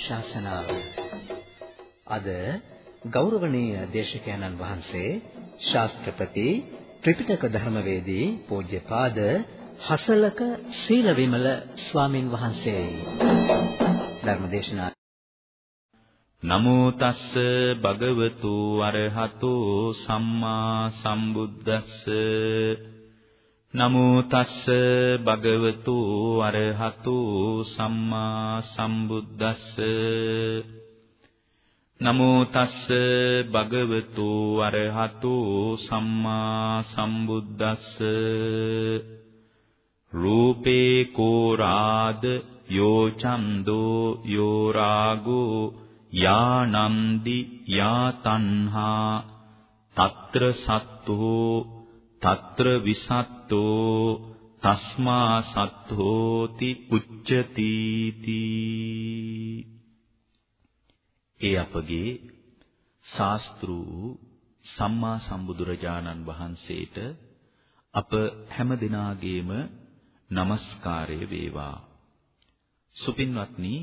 ධර්මානුශාසනාව අද ගෞරවනීය දේශකයන්න් වහන්සේ ශාස්ත්‍රපති ත්‍රිපිටක ධර්මවේදී පූජ්‍යපාද හසලක සීලවිමල ස්වාමින් වහන්සේයි ධර්මදේශනා නමෝ තස්ස භගවතු අරහතෝ සම්මා සම්බුද්දස්ස. නමෝ තස්ස භගවතු අරහතෝ සම්මා සම්බුද්දස්ස. නමෝ තස්ස භගවතු අරහතෝ සම්මා සම්බුද්දස්ස. රූපේ කෝරාද යෝ චන්தோ යෝ රාගෝ යානන්දි යා තණ්හා. తත්‍ර සත්තෝ తత్ర విసత్తో తస్మා සත්හෝති උච්චති ඒ අපගේ ශාස්ත්‍රු සම්මා සම්බුදුරජාණන් වහන්සේට අප හැම දිනාගේම নমස්කාරය වේවා සුපින්වත්නි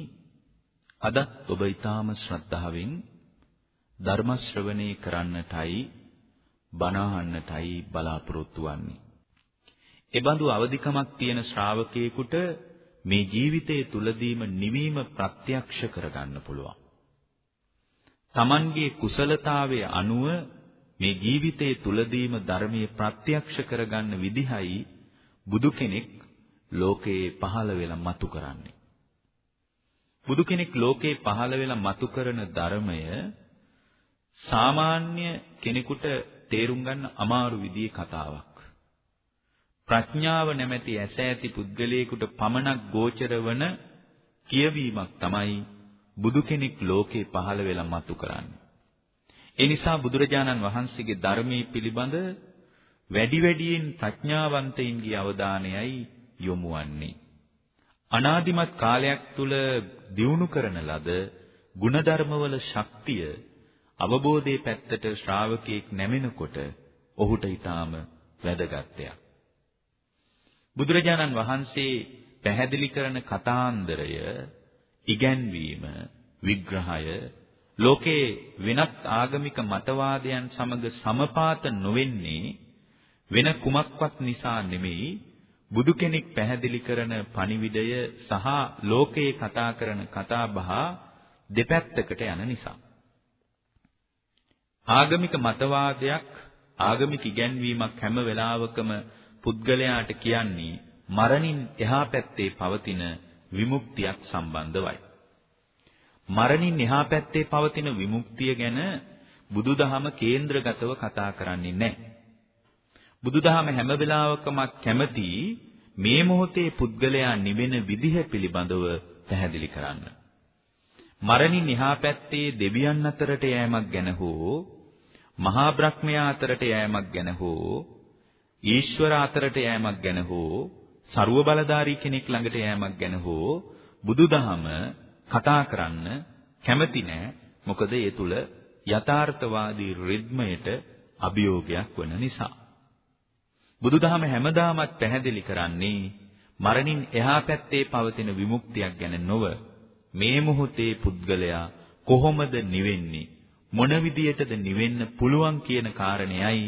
අදත් ඔබ ඊටාම ශ්‍රද්ධාවෙන් ධර්ම ශ්‍රවණේ කරන්නටයි බණ බලාපොරොත්තු වන්නේ. එබඳු අවදිකමක් තියෙන ශ්‍රාවකයෙකුට මේ ජීවිතයේ තුලදීම නිවීම ප්‍රත්‍යක්ෂ කරගන්න පුළුවන්. Tamanගේ කුසලතාවයේ අනුව මේ ජීවිතයේ තුලදීම ධර්මයේ ප්‍රත්‍යක්ෂ කරගන්න විදිහයි බුදු කෙනෙක් ලෝකේ පහළ වෙලා මතු කරන්නේ. බුදු කෙනෙක් ලෝකේ පහළ වෙලා මතු කරන ධර්මය සාමාන්‍ය කෙනෙකුට තේරුම් ගන්න අමාරු විදිහේ කතාවක්. ප්‍රඥාව නැමැති ඇස ඇති පුද්ගලයෙකුට පමණක් ගෝචර වන කියවීමක් තමයි බුදු කෙනෙක් ලෝකේ පහළ වෙලා මතු කරන්නේ. ඒ නිසා බුදුරජාණන් වහන්සේගේ ධර්මයේ පිළිබඳ වැඩි වැඩියෙන් ප්‍රඥාවන්තයින්ගේ අවධානයයි යොමු වන්නේ. අනාදිමත් කාලයක් තුල දියුණු කරන ලද ಗುಣධර්මවල ශක්තිය අවබෝධයේ පැත්තට ශ්‍රාවකෙක් නැමෙනකොට ඔහුට ඊටාම වැදගත් දෙයක්. බුදුරජාණන් වහන්සේ පැහැදිලි කරන කතාන්දරය, ඉගැන්වීම, විග්‍රහය ලෝකේ වෙනත් ආගමික මතවාදයන් සමග සමපාත නොවෙන්නේ වෙන කුමක්වත් නිසා නෙමෙයි බුදු කෙනෙක් පැහැදිලි කරන පණිවිඩය සහ ලෝකේ කතා කරන කතාබහ දෙපැත්තකට යන නිසා. ආගමික මතවාදයක් ආගමික ඉගැන්වීමක් හැම වෙලාවකම පුද්ගලයාට කියන්නේ මරණින් එහා පැත්තේ පවතින විමුක්තියක් සම්බන්ධවයි. මරණින් එහා පැත්තේ පවතින විමුක්තිය ගැන බුදුදහම කේන්ද්‍රගතව කතා කරන්නේ නැහැ. බුදුදහම හැම වෙලාවකම කැමති මේ මොහොතේ පුද්ගලයා නිවෙන විදිහ පිළිබඳව පැහැදිලි කරන්න. මරණින් එහා පැත්තේ දෙවියන් අතරට යෑමක් ගැන හෝ මහා බ්‍රහ්මයා අතරට යෑමක් ගැන හෝ ඊශ්වර අතරට යෑමක් ගැන හෝ ਸਰුව බලධාරී කෙනෙක් ළඟට යෑමක් ගැන හෝ බුදුදහම කතා කරන්න කැමති නෑ. මොකද ඒ තුල යථාර්ථවාදී රිද්මයට අභියෝගයක් වන නිසා. බුදුදහම හැමදාමත් පැහැදිලි කරන්නේ මරණින් එහා පැත්තේ පවතින විමුක්තියක් ගැන නොව මේ මොහොතේ පුද්ගලයා කොහොමද නිවෙන්නේ? මොන විදියටද නිවෙන්න පුළුවන් කියන කාරණේයි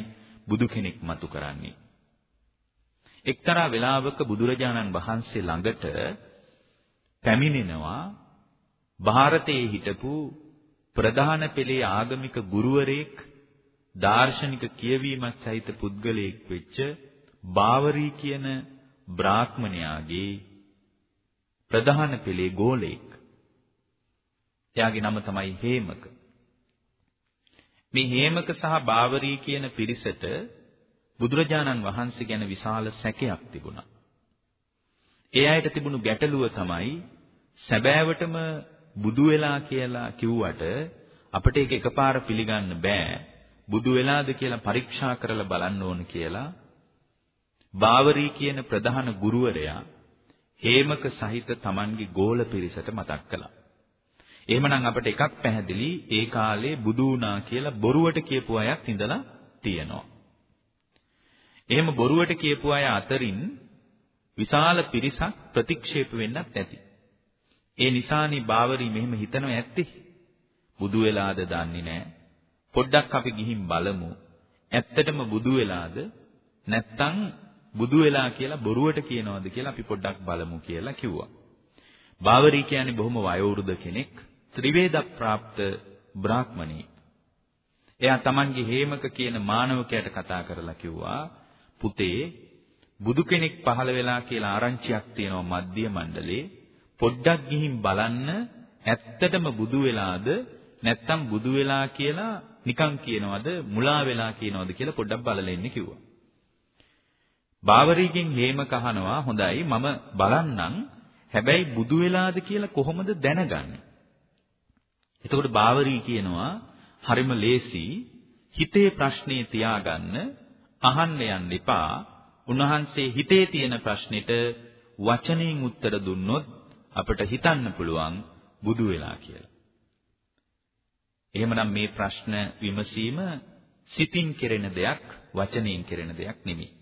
බුදු කෙනෙක් මතු කරන්නේ. එක්තරා වෙලාවක බුදුරජාණන් වහන්සේ ළඟට පැමිණෙනවා ಭಾರತයේ හිටපු ප්‍රධාන පෙළේ ආගමික ගුරුවරයෙක් දාර්ශනික කියවීමක් සහිත පුද්ගලයෙක් වෙච්ච බාවරී කියන බ්‍රාහ්මණයාගේ ප්‍රධාන පෙළේ ගෝලෙක්. එයාගේ නම තමයි හේමක. මේ හේමක සහ බාවරී කියන පිරිසට බුදුරජාණන් වහන්සේ ගැන විශාල සැකයක් තිබුණා. ඒ අයට තිබුණු ගැටලුව තමයි සැබෑවටම බුදු වෙලා කියලා කිව්වට අපිට ඒක එකපාර පිළිගන්න බෑ. බුදු වෙලාද කියලා පරීක්ෂා කරලා බලන්න ඕන කියලා බාවරී කියන ප්‍රධාන ගුරුවරයා හේමක සහිත Tamanගේ ගෝල පිරිසට මතක් කළා. එහෙමනම් අපිට එකක් පැහැදිලි ඒ කාලේ බුදු වුණා කියලා බොරුවට කියපු අයත් ඉඳලා තියෙනවා. එහෙම බොරුවට කියපු අය අතරින් විශාල පිරිසක් ප්‍රතික්ෂේප වෙන්නත් ඇති. ඒ නිසානේ බාවරි මෙහෙම හිතනවා ඇත්තේ. බුදු වෙලාද දන්නේ නැහැ. පොඩ්ඩක් අපි ගිහින් බලමු. ඇත්තටම බුදු වෙලාද නැත්තම් බුදු වෙලා කියලා බොරුවට කියනවද කියලා අපි පොඩ්ඩක් බලමු කියලා කිව්වා. බාවරි කියන්නේ බොහොම වයෝවෘද කෙනෙක්. ත්‍රිවේද ප්‍රාප්ත බ්‍රාහ්මණෙක්. එයා Tamanගේ හේමක කියන මානවකයට කතා කරලා කිව්වා පුතේ බුදු කෙනෙක් පහළ වෙලා කියලා ආරංචියක් තියෙනවා මධ්‍ය මණ්ඩලේ පොඩ්ඩක් ගිහින් බලන්න ඇත්තටම බුදු වෙලාද නැත්තම් බුදු වෙලා කියලා නිකන් කියනවද මුලා වෙලා කියනවද කියලා පොඩ්ඩක් බලලා ඉන්න කිව්වා. බාවරීගෙන් හේම කහනවා හොඳයි මම බලන්නම් හැබැයි බුදු වෙලාද කියලා කොහොමද දැනගන්නේ? එතකොට බාවරී කියනවා හරිම ලේසි හිතේ ප්‍රශ්නේ තියාගන්න අහන්න යන්න එපා. උන්වහන්සේ හිතේ තියෙන ප්‍රශ්නෙට වචනයෙන් උත්තර දුන්නොත් අපිට හිතන්න පුළුවන් බුදු වෙලා කියලා. එහෙමනම් මේ ප්‍රශ්න විමසීම සිතින් කෙරෙන දෙයක් වචනයෙන් කෙරෙන දෙයක් නෙමෙයි.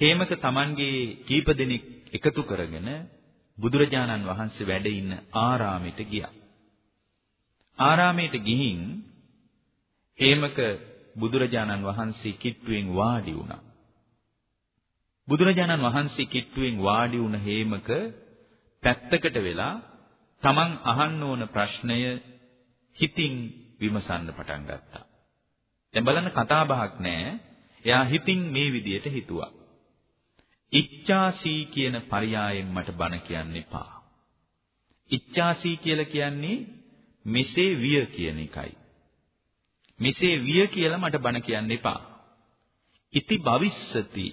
හේමක Tamanගේ කීප දෙනෙක් එකතු කරගෙන බුදුරජාණන් වහන්සේ වැඩ ඉන්න ආරාමයට ගියා. ආරාමයට ගිහින් හේමක බුදුරජාණන් වහන්සේ කිට්ටුවෙන් වාඩි වුණා. බුදුරජාණන් වහන්සේ කිට්ටුවෙන් වාඩි වුණ හේමක පැත්තකට වෙලා තමන් අහන්න ඕන ප්‍රශ්නය හිතින් විමසන්න පටන් ගත්තා. දැන් බලන්න කතා බහක් නැහැ. එයා හිතින් මේ විදියට හිතුවා. ඉච්ඡාසී කියන පරයයන් මට බණ කියන්න එපා. ඉච්ඡාසී කියලා කියන්නේ මෙසේ විය කියන එකයි. මෙසේ විය කියලා මට බණ කියන්න එපා. ඉති භවිස්සති.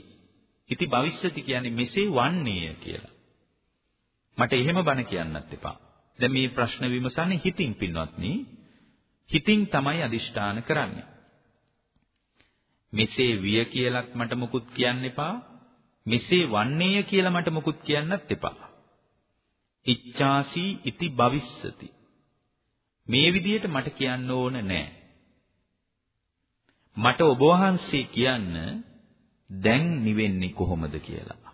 ඉති භවිස්සති කියන්නේ මෙසේ වන්නේය කියලා. මට එහෙම බණ කියන්නත් එපා. දැන් මේ ප්‍රශ්න විමසන්නේ හිතින් පින්වත්නි. හිතින් තමයි අදිෂ්ඨාන කරන්නේ. මෙසේ විය කියලත් මට මුකුත් කියන්න එපා. මෙසේ වන්නේය කියලා මට මුකුත් කියන්නත් එපා. ඉච්ඡාසි ඉති භවිස්සති. මේ විදියට මට කියන්න ඕන නෑ. මට ඔබ වහන්සේ කියන්න දැන් නිවෙන්නේ කොහොමද කියලා.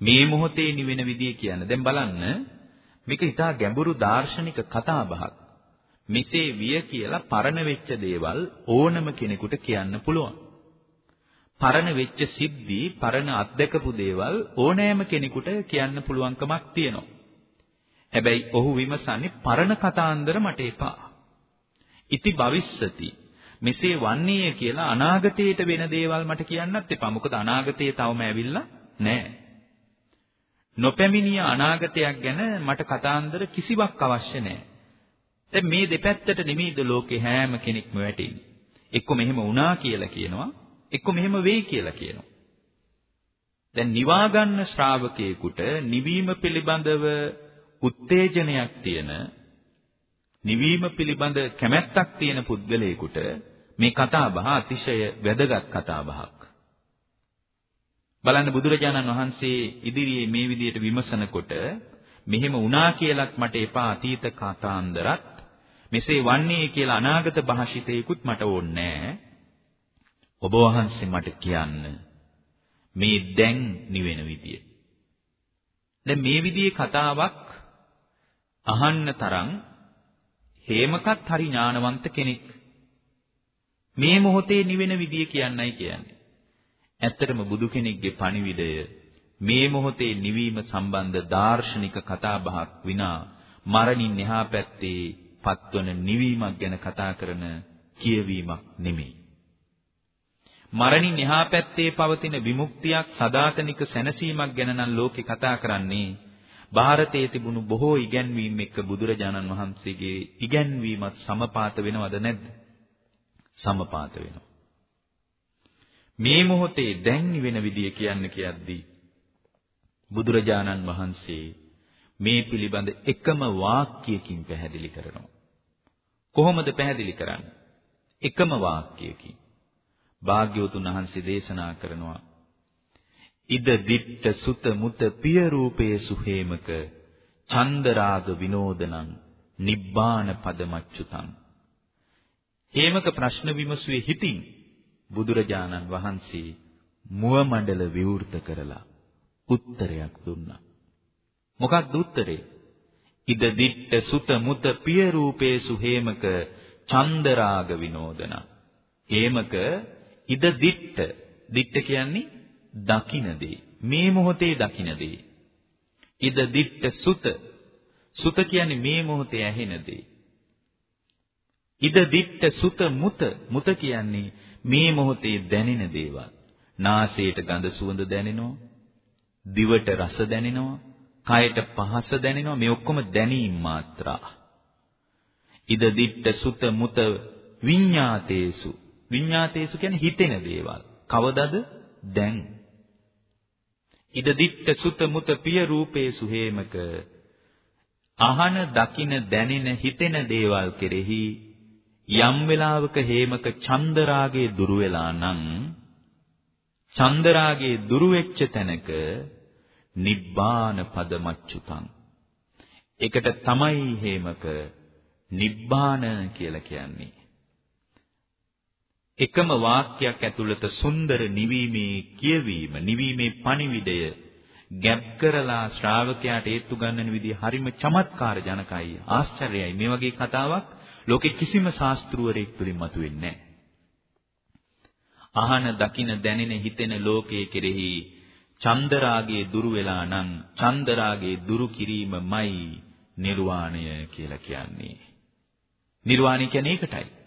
මේ මොහොතේ නිවෙන විදිය කියන්න. දැන් බලන්න මේක ඉතා ගැඹුරු දාර්ශනික කතා බහක්. මෙසේ විය කියලා පරණ වෙච්ච දේවල් ඕනම කෙනෙකුට කියන්න පුළුවන්. පරණ වෙච්ච සිද්ධි, පරණ අත්දකපු දේවල් ඕනෑම කෙනෙකුට කියන්න පුළුවන්කමක් තියෙනවා. හැබැයි ඔහු විමසන්නේ පරණ කතාන්දර මට එපා. ඉති භවිස්සති මෙසේ වන්නේය කියලා අනාගතයට වෙන දේවල් මට කියන්නත් එපා. මොකද අනාගතේ තවම ඇවිල්ලා නැහැ. නොපැමිණිය අනාගතයක් ගැන මට කතාන්දර කිසිවක් අවශ්‍ය නැහැ. දැන් මේ දෙපැත්තට නිමීද ලෝකේ හැම කෙනෙක්ම වැටෙන්නේ. එක්ක මෙහෙම වුණා කියලා කියනවා, එක්ක මෙහෙම වෙයි කියලා කියනවා. දැන් නිවා ගන්න ශ්‍රාවකයෙකුට නිවීම පිළිබඳව උත්තේජනයක් තියෙන නිවීම පිළිබඳ කැමැත්තක් තියෙන පුද්ගලයෙකුට මේ කතා බහ අතිශය වැදගත් කතා බහක්. බලන්න බුදුරජාණන් වහන්සේ ඉදිරියේ මේ විදියට විමසනකොට මෙහෙම වුණා කියලත් මට එපා අතීත කතාන්දරත් මෙසේ වන්නේ කියලා අනාගත භාෂිතේකුත් මට ඕනේ ඔබ වහන්සේ මට කියන්න මේ දැන් නිවෙන විදිය. දැන් මේ විදිහේ කතාවක් අහන්න තරම් හේමකත් හරි ඥානවන්ත කෙනෙක්. මේ මොහොතේ නිවෙන විදිය කියන්නයි කියන්නේ. ඇත්තටම බුදු කෙනෙක්ගේ පණිවිඩය මේ මොහොතේ නිවීම සම්බන්ධ දාර්ශනික කතාබහක් විනා මරණින් එහා පැත්තේ පත්වන නිවීමක් ගැන කතා කරන කියවීමක් නෙමෙයි. මරණින් එහා පැත්තේ පවතින විමුක්තියක් සදාතනික සැනසීමක් ගැන නම් ලෝකේ කතා කරන්නේ ಭಾರತයේ තිබුණු බොහෝ ඉගැන්වීම් එක්ක බුදුරජාණන් වහන්සේගේ ඉගැන්වීමත් සමපාත වෙනවද නැද්ද? සමපාත වෙනවා. මේ මොහොතේ දැන් වෙන විදිය කියන්න කියද්දී බුදුරජාණන් වහන්සේ මේ පිළිබඳ එකම වාක්‍යයකින් පැහැදිලි කරනවා. කොහොමද පැහැදිලි කරන්නේ? එකම වාක්‍යයකින්. භාග්‍යවතුන් වහන්සේ දේශනා කරනවා ඉද දිට්ඨ සුත මුත පිය රූපේ සුහේමක චන්දරාග විනෝදනං නිබ්බාන පදමච්චුතං. හේමක ප්‍රශ්න විමසුවේ හිතින් බුදුරජාණන් වහන්සේ මුව මණ්ඩල විවෘත කරලා උත්තරයක් දුන්නා. මොකක්ද උත්තරේ? ඉද දිට්ඨ සුත මුත පිය රූපේසු හේමක චන්දරාග විනෝදන. හේමක ඉද දිට්ඨ. දිට්ඨ කියන්නේ දකින දේ. මේ මොහොතේ දකින දේ. ඉද දිට්ඨ සුත සුත කියන්නේ මේ මොහොතේ ඇහෙන දේ. ඉද දිට්ඨ සුත මුත මුත කියන්නේ මේ මොහොතේ දැනෙන දේවල්. නාසයට ගඳ සුවඳ දැනෙනවා. දිවට රස දැනෙනවා. කයට පහස දැනෙනවා. මේ ඔක්කොම දැනීම් මාත්‍රා. ඉද දිට්ඨ සුත මුත විඤ්ඤාතේසු විඤ්ඤාතේසු කියන්නේ හිතෙන දේවල්. කවදද? දැන්. ඉද දිට්ඨ සුත මුත පිය රූපේසු හේමක අහන දකින දැනෙන හිතෙන දේවල් කෙරෙහි යම් වෙලාවක හේමක චන්දරාගේ දුරු වෙලා නම් චන්දරාගේ දුරු වෙච්ච තැනක නිබ්බාන පද මච්චුතං. ඒකට තමයි හේමක නිබ්බාන කියලා කියන්නේ. එකම වාක්‍යයක් ඇතුළත සුන්දර නිවීමේ කියවීම නිවීමේ පණිවිඩය ගැප් කරලා ශ්‍රාවකයාට ඒත්තු ගන්නන විදිහ හරිම චමත්කාර ජනකයි ආශ්චර්යයි මේ වගේ කතාවක් ලෝකේ කිසිම ශාස්ත්‍රූවරයෙක් තුලින් මතුවෙන්නේ නැහැ. අහන දකින දැනෙන හිතෙන ලෝකයේ කෙරෙහි චන්දරාගයේ දුරු වෙලා නම් චන්දරාගයේ දුරු කිරීමමයි නිර්වාණය කියලා කියන්නේ. නිර්වාණය කියන්නේ ඒකටයි.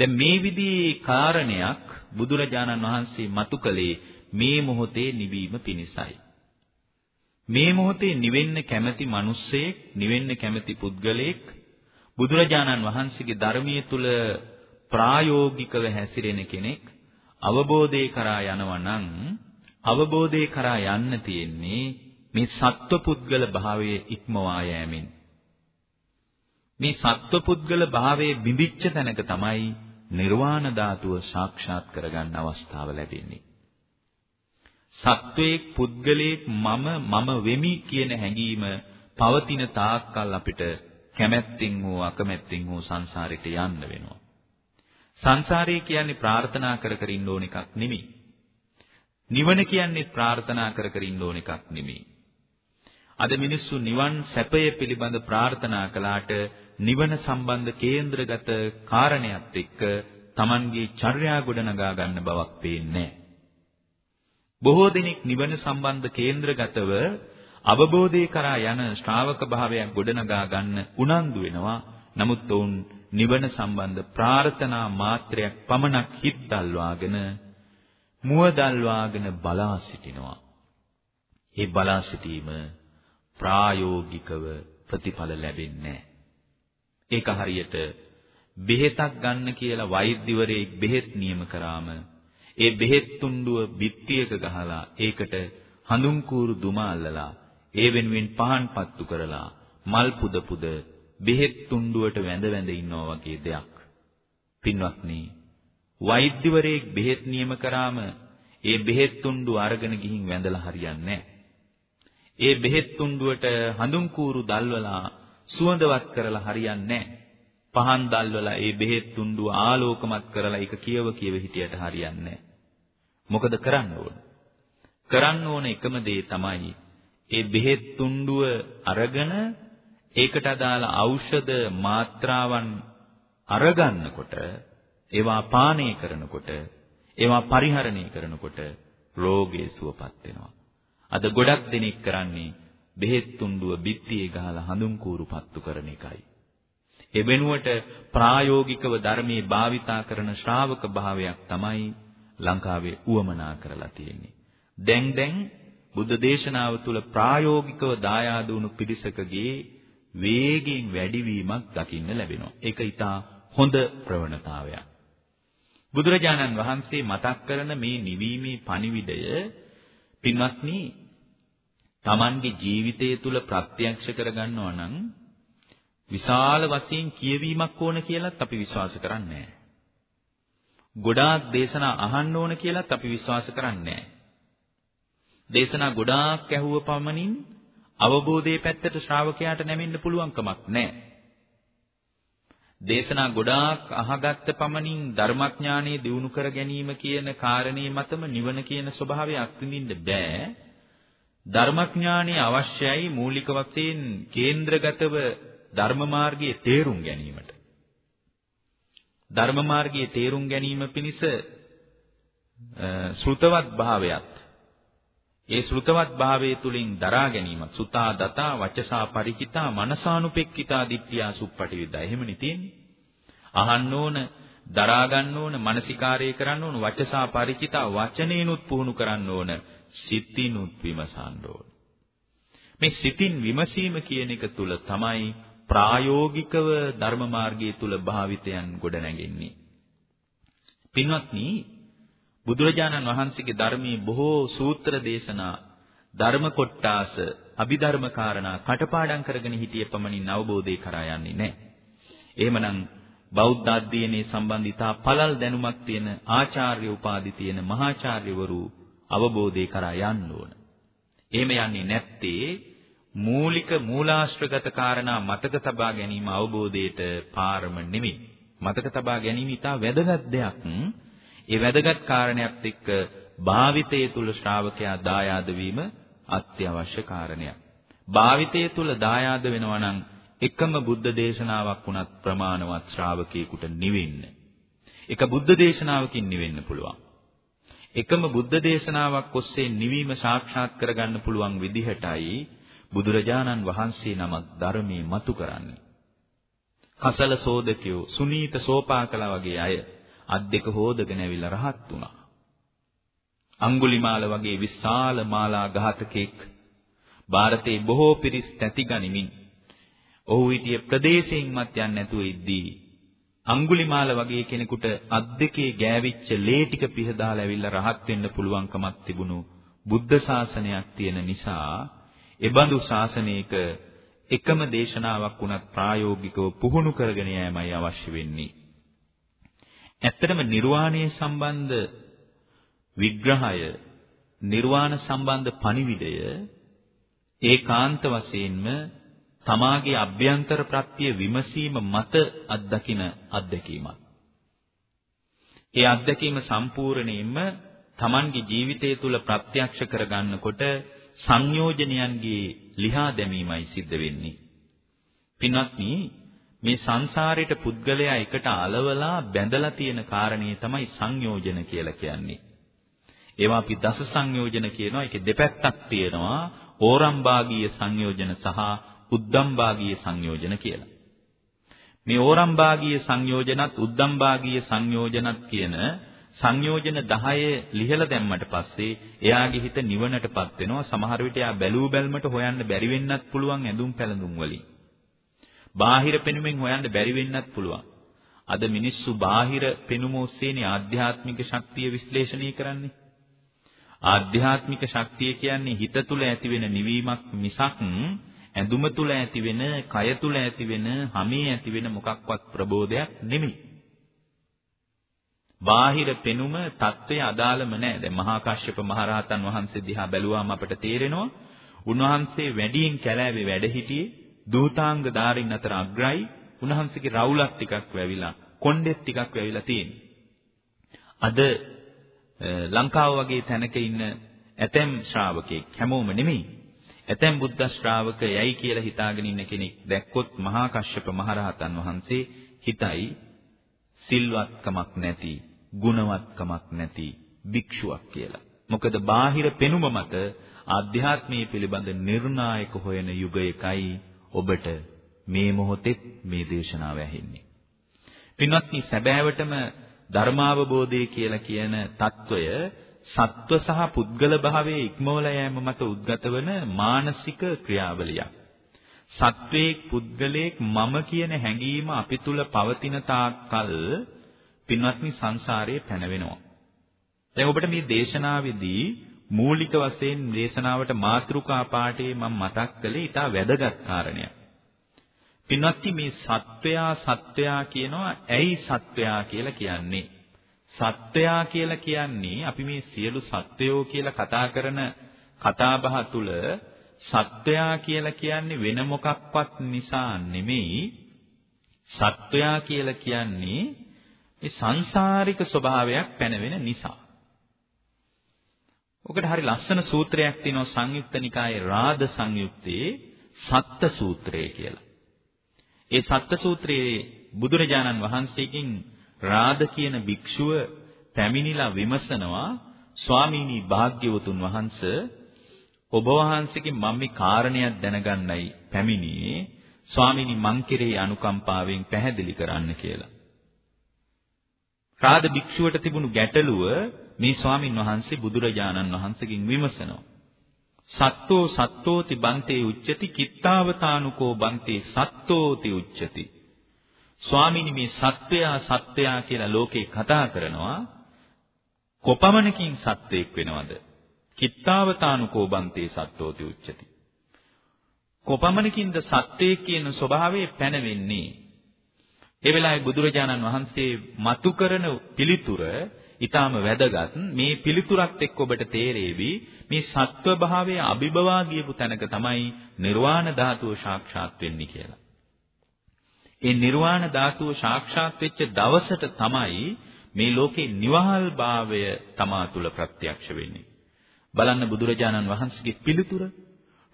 දැන් මේ විදිහේ කාරණයක් බුදුරජාණන් වහන්සේ මතු කළේ මේ මොහොතේ නිවීම පිණිසයි. මේ මොහොතේ නිවෙන්න කැමැති මිනිස්සෙක්, නිවෙන්න කැමැති පුද්ගලයෙක් බුදුරජාණන් වහන්සේගේ ධර්මයේ තුල ප්‍රායෝගිකව හැසිරෙන කෙනෙක් අවබෝධය කරා යනවා නම් අවබෝධය කරා යන්න තියෙන්නේ මේ සත්වපුද්ගල භාවයේ ඉක්මවා යෑමෙන් මේ සත්වපුද්ගල භාවයේ බිඳිච්ච තැනක තමයි නිර්වාණ ධාතුව සාක්ෂාත් කරගන්න අවස්ථාව ලැබෙන්නේ සත්වයේ පුද්ගලයෙක් මම මම වෙමි කියන හැඟීම පවතින තාක්කල් අපිට කැමැත්තෙන් හෝ අකමැත්තෙන් හෝ සංසාරෙට යන්න වෙනවා. සංසාරය කියන්නේ ප්‍රාර්ථනා කර කර ඉන්න ඕන එකක් නෙමෙයි. නිවන කියන්නේ ප්‍රාර්ථනා කර කර ඉන්න ඕන එකක් නෙමෙයි. අද මිනිස්සු නිවන් සැපය පිළිබඳ ප්‍රාර්ථනා කළාට නිවන සම්බන්ධ කේන්ද්‍රගත කාරණයක් එක්ක Tamanගේ චර්යා ගොඩනගා ගන්න බවක් පේන්නේ බොහෝ දෙනෙක් නිවන සම්බන්ධ කේන්ද්‍රගතව අවබෝධය කරා යන ශ්‍රාවක භාවයක් ගොඩනගා ගන්න උනන්දු වෙනවා. නමුත් ඔවුන් නිවන සම්බන්ධ ප්‍රාර්ථනා මාත්‍රයක් පමණක් හිත් දල්වාගෙන මුව දල්වාගෙන බලා සිටිනවා. ඒ බලා සිටීම ප්‍රායෝගිකව ප්‍රතිඵල ලැබෙන්නේ ඒක හරියට බෙහෙතක් ගන්න කියලා වෛද්‍යවරයෙක් බෙහෙත් නියම කරාම ඒ බෙහෙත් තුණ්ඩුව බිත්තියක ගහලා ඒකට හඳුන් කූරු දුම අල්ලලා ඒ වෙනුවෙන් පහන් පත්තු කරලා මල් පුද පුද බෙහෙත් තුණ්ඩුවට වැඳ වැඳ ඉන්නවා වගේ දෙයක්. පින්වත්නි, වෛද්‍යවරයෙක් බෙහෙත් නියම කරාම ඒ බෙහෙත් තුණ්ඩුව අරගෙන ගිහින් වැඳලා හරියන්නේ ඒ බෙහෙත් තුණ්ඩුවට හඳුන් කූරු දැල්වලා සුවඳවත් කරලා හරියන්නේ පහන් දැල්වලා ඒ බෙහෙත් තුණ්ඩුව ආලෝකමත් කරලා ඒක කියව කියව හිටියට හරියන්නේ මොකද කරන්න ඕන? කරන්න ඕන එකම දේ තමයි ඒ බෙහෙත් තුණ්ඩුව අරගෙන ඒකට අදාළ ඖෂධ මාත්‍රාවන් අරගන්නකොට ඒවා පානය කරනකොට ඒවා පරිහරණය කරනකොට රෝගේ සුවපත් වෙනවා. අද ගොඩක් දෙනෙක් කරන්නේ බෙහෙත් තුණ්ඩුව බිත්තියේ ගහලා හඳුන් කූරු පත්තු කරන එකයි. ඒ වෙනුවට ප්‍රායෝගිකව ධර්මයේ භාවිතා කරන ශ්‍රාවක භාවයක් තමයි ලංකාවේ උවමනා කරලා තියෙන්නේ. දැන් දැන් බුද්ධ දේශනාව තුළ ප්‍රායෝගිකව දායාද වුණු පිරිසකගේ වේගයෙන් වැඩිවීමක් දකින්න ලැබෙනවා. ඒක ඊටා හොඳ ප්‍රවණතාවයක්. බුදුරජාණන් වහන්සේ මතක් කරන මේ නිවීමේ පණිවිඩය පින්වත්නි Tamanගේ ජීවිතය තුළ ප්‍රත්‍යක්ෂ කරගන්නවා නම් විශාල වශයෙන් කියවීමක් ඕන කියලත් අපි විශ්වාස කරන්නේ නැහැ. ගොඩාක් දේශනා අහන්න ඕන කියලත් අපි විශ්වාස කරන්නේ නැහැ. දේශනා ගොඩාක් ඇහුව පමණින් අවබෝධයේ පැත්තට ශ්‍රාවකයාට නැමෙන්න පුළුවන් කමක් නැහැ. දේශනා ගොඩාක් අහගත්ත පමණින් ධර්මඥානෙ දියුණු කර ගැනීම කියන කාරණේ මතම නිවන කියන ස්වභාවය අත්විඳින්න බෑ. ධර්මඥානීය අවශ්‍යයි මූලික වශයෙන් කේන්ද්‍රගතව ධර්ම මාර්ගයේ තේරුම් ගැනීමට. ධර්ම මාර්ගයේ තේරුම් ගැනීම පිණිස ශ්‍රුතවත් භාවයත් ඒ ශ්‍රුතවත් භාවයේ තුලින් දරා ගැනීමත් සුතා දතා වචසා ಪರಿචිතා මනසානුපෙක්කිතා දිට්ඨියා සුප්පටිවිදා එහෙමනේ තියෙන්නේ. අහන්න ඕන දරා ගන්න ඕන මානසිකාරය කරන්න ඕන වචසා ಪರಿචිතා වචනේනුත් පුහුණු කරන්න ඕන සිතිනුත් විමසන්න ඕන. මේ සිතින් විමසීම කියන එක තුල තමයි ප්‍රායෝගිකව ධර්ම මාර්ගයේ තුල භාවිතයන් ගොඩ නැගෙන්නේ. පින්වත්නි බුදුරජාණන් වහන්සේගේ ධර්මයේ බොහෝ සූත්‍ර දේශනා ධර්ම කොටාස අභිධර්ම කාරණා කටපාඩම් කරගෙන හිටිය පමණින් අවබෝධය කරා යන්නේ නැහැ. එහෙමනම් බෞද්ධ අධ්‍යයනයේ සම්බන්ධිතා පළල් දැනුමක් තියෙන ආචාර්ය උපාධි තියෙන මහාචාර්යවරු අවබෝධය කරා යන්න ඕන. එහෙම යන්නේ නැත්තේ මූලික මූලාශ්‍රගත කාරණා මතක තබා ගැනීම අවබෝධයට පාරම නෙමෙයි. මතක තබා ගැනීම ඉතා වැදගත් දෙයක්. ඒ වැදගත් කාරණයක් එක්ක භාවිතයේ තුල ශ්‍රාවකයා දායාද වීම අත්‍යවශ්‍ය කාරණයක්. භාවිතයේ තුල දායාද වෙනවා නම් එකම බුද්ධ දේශනාවක් වුණත් ප්‍රමාණවත් ශ්‍රාවකයෙකුට නිවෙන්න. එක බුද්ධ දේශනාවකින් නිවෙන්න පුළුවන්. එකම බුද්ධ දේශනාවක් ඔස්සේ නිවීම සාක්ෂාත් කරගන්න පුළුවන් විදිහටයි බුදුරජාණන් වහන්සේ නමක් ධර්මයේ මතු කරන්නේ. කසල සෝදකයෝ සුනීත සෝපාකලා වගේ අය අත් දෙක හොදගෙන ඇවිල්ලා රහත් වුණා. අඟුලිමාල වගේ විශාල මාලා ඝාතකෙක් ಭಾರತේ බොහෝ පිරිස් තැති ගනිමින් ඔහු හිටිය ප්‍රදේශයෙන්වත් යන්නේ නැතුව ඉද්දී අඟුලිමාල වගේ කෙනෙකුට අත් දෙකේ ගෑවිච්ච ලේ ටික පිහදාලා ඇවිල්ලා රහත් වෙන්න පුළුවන්කමක් තිබුණු බුද්ධ ශාසනයක් තියෙන නිසා එබඳු ශාසනයක එකම දේශනාවක් වුණත් ප්‍රායෝගිකව පුහුණු කරගෙන යෑමයි අවශ්‍ය වෙන්නේ. ඇත්තටම නිර්වාණය සම්බන්ධ විග්‍රහය නිර්වාණ සම්බන්ධ පණිවිඩය ඒකාන්ත වශයෙන්ම තමාගේ අභ්‍යන්තර ප්‍රත්‍ය විමසීම මත අත්දකින අත්දැකීමක්. ඒ අත්දැකීම සම්පූර්ණයෙන්ම Tamanගේ ජීවිතය තුළ ප්‍රත්‍යක්ෂ කරගන්නකොට සංයෝජනයන්ගේ ලිහා දැමීමයි සිද්ධ වෙන්නේ. පින්වත්නි මේ සංසාරේට පුද්ගලයා එකට අලවලා බැඳලා තියෙන කාරණේ තමයි සංයෝජන කියලා කියන්නේ. ඒවා අපි දස සංයෝජන කියනවා. ඒකේ දෙපැත්තක් තියෙනවා. ඕරම්භාගීය සංයෝජන සහ උද්දම්භාගීය සංයෝජන කියලා. මේ ඕරම්භාගීය සංයෝජනත් උද්දම්භාගීය සංයෝජනත් කියන සංයෝජන 10 ලිහලා දැම්මට පස්සේ එයාගේ හිත නිවනටපත් වෙනවා. සමහර විට එයා බැලූ බැල්මට හොයන්න බැරි වෙන්නත් පුළුවන් ඇඳුම් පැළඳුම් වලින්. බාහිර පෙනුමෙන් හොයන්න බැරි වෙන්නත් පුළුවන්. අද මිනිස්සු බාහිර පෙනුම ඔස්සේනේ ආධ්‍යාත්මික ශක්තිය විශ්ලේෂණය කරන්නේ. ආධ්‍යාත්මික ශක්තිය කියන්නේ හිත තුළ ඇතිවෙන නිවීමක් මිසක් ඇඳුම තුල ඇතිවෙන, කය තුල ඇතිවෙන, හැමේ ඇතිවෙන මොකක්වත් ප්‍රබෝධයක් නෙමෙයි. බාහිර පෙනුම தત્ත්වය අදාළම නැහැ. දැන් මහා කාශ්‍යප මහරහතන් වහන්සේ දිහා බැලුවාම අපට තේරෙනවා උන්වහන්සේ වැඩියෙන් කැලෑවේ වැඩ හිටියේ දූතාංග ධාරින් අතර අග්‍රයි. උන්වහන්සේගේ රවුලක් ටිකක් වැවිලා, කොණ්ඩෙත් ටිකක් වැවිලා තියෙනවා. අද ලංකාව වගේ තැනක ඉන්න ඇතැම් ශ්‍රාවකෙක් හැමෝම නෙමෙයි ඇතැම් බුද්ධ ශ්‍රාවක යයි කියලා හිතාගෙන ඉන්න කෙනෙක් දැක්කොත් මහා කශ්‍යප මහරහතන් වහන්සේ හිතයි සිල්වත්කමක් නැති, ගුණවත්කමක් නැති භික්ෂුවක් කියලා. මොකද බාහිර පෙනුම මත ආධ්‍යාත්මයේ පිළිබඳ නිර්ණායක හොයන යුගයකයි ඔබට මේ මොහොතේ මේ දේශනාව ඇහෙන්නේ. පින්වත්නි සැබෑවටම ධර්මාවබෝධය කියලා කියන తত্ত্বය සත්ව සහ පුද්ගල භාවයේ ඉක්මවලා යෑම මත උද්ගත වන මානසික ක්‍රියාවලියක්. සත්වේක් පුද්ගලයෙක් මම කියන හැඟීම අපි තුල පවතින තාක්කල් පින්වත්නි සංසාරයේ පැනවෙනවා. දැන් ඔබට මේ දේශනාවේදී මූලික වශයෙන් දේශනාවට මාතෘකා පාඩේ මම මතක් කළේ ඊට වැදගත් කාරණයක්. පින්වත්නි මේ සත්වයා සත්වයා කියනවා ඇයි සත්වයා කියලා කියන්නේ? සත්වයා කියලා කියන්නේ අපි මේ සියලු සත්වයෝ කියලා කතා කරන කතාබහ තුල සත්වයා කියලා කියන්නේ වෙන මොකක්වත් නිසා නෙමෙයි සත්වයා කියලා කියන්නේ මේ සංසාරික ස්වභාවයක් පැනවෙන නිසා ඔකට හරි ලස්සන සූත්‍රයක් තියෙනවා සංයුක්ත නිකායේ රාද සංයුත්තේ සත්ත්‍ය සූත්‍රය කියලා. ඒ සත්ත්‍ය සූත්‍රයේ බුදුරජාණන් වහන්සේගෙන් රාද කියන භික්ෂුව පැමිණිලා විමසනවා ස්වාමීනි භාග්‍යවතුන් වහන්සේ ඔබ වහන්සේගෙන් මම මේ කාරණයක් දැනගන්නයි පැමිණියේ ස්වාමීනි මං කෙරෙහි අනුකම්පාවෙන් පැහැදිලි කරන්න කියලා. රාද භික්ෂුවට තිබුණු ගැටලුව මේ ස්වාමින් වහන්සේ බුදුරජාණන් වහන්සේගෙන් විමසනවා. සත්තෝ සත්තෝති බන්තේ උච්චති කිත්තාවතානුකෝ බන්තේ සත්තෝති උච්චති. ස්වාමීනි මේ සත්වයා සත්වයා කියලා ලෝකේ කතා කරනවා කොපමණකින් සත්වයක් වෙනවද? කිත්තාවතානුකෝ බන්තේ සත්තෝති උච්චති. කොපමණකින්ද සත්වයේ කියන ස්වභාවය පැනවෙන්නේ? ඒ වෙලාවේ බුදුරජාණන් වහන්සේ මතු කරන පිළිතුර ඊටාම වැදගත් මේ පිළිතුරත් එක්ක ඔබට තේරෙවි මේ සත්ව භාවයේ අභිබවා ගියපු තැනක තමයි නිර්වාණ ධාතුව සාක්ෂාත් වෙන්නේ කියලා. ඒ නිර්වාණ ධාතුව සාක්ෂාත් වෙච්ච දවසට තමයි මේ ලෝකේ නිවහල් භාවය තමා තුළ ප්‍රත්‍යක්ෂ වෙන්නේ. බලන්න බුදුරජාණන් වහන්සේගේ පිළිතුර.